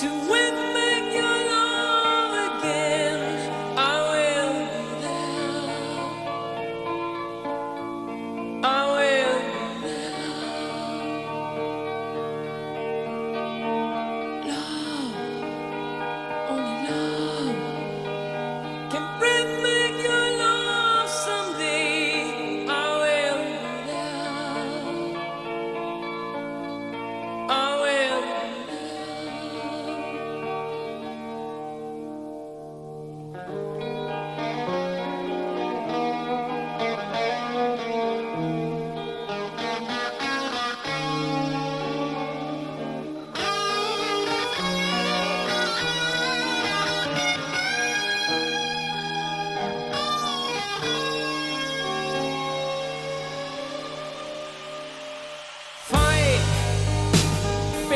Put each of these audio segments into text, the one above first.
to win.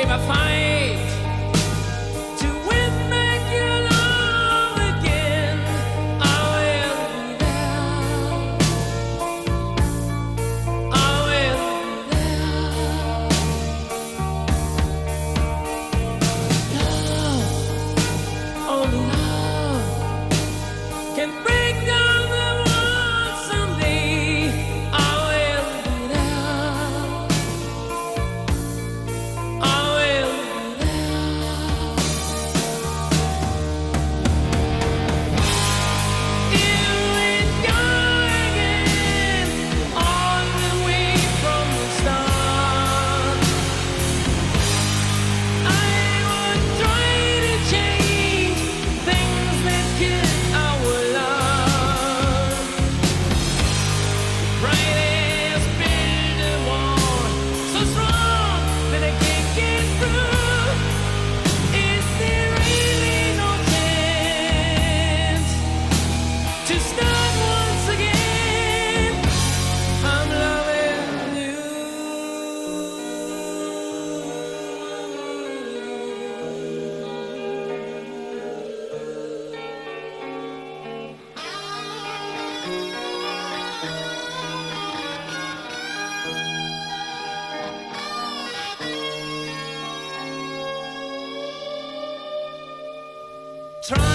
my fine. trying.